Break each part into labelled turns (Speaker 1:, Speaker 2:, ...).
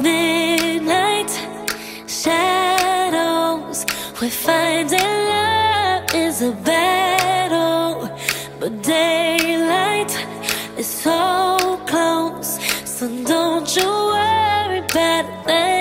Speaker 1: Midnight shadows. We find that love is a battle, but daylight is so close. So don't you worry about.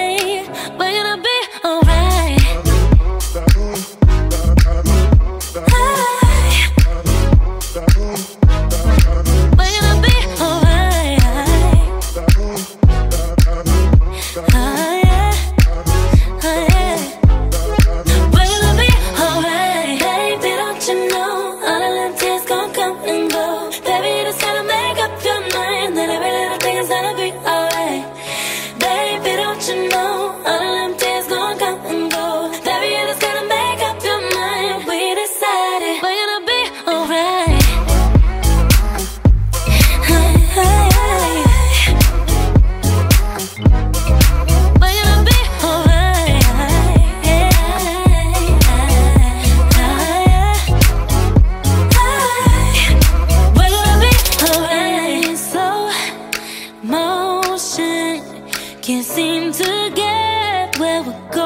Speaker 1: can't seem to get where we're going.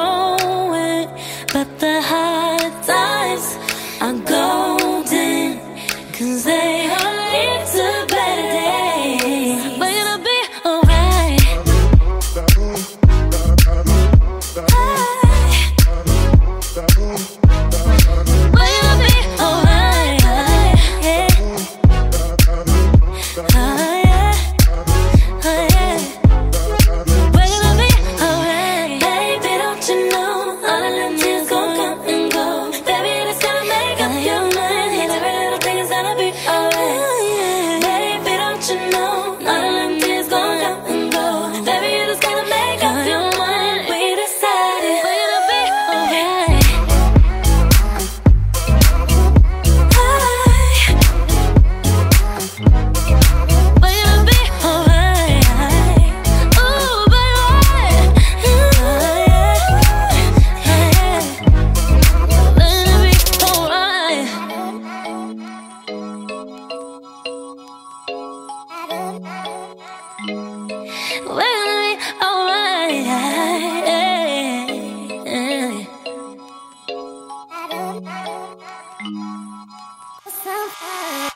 Speaker 1: Some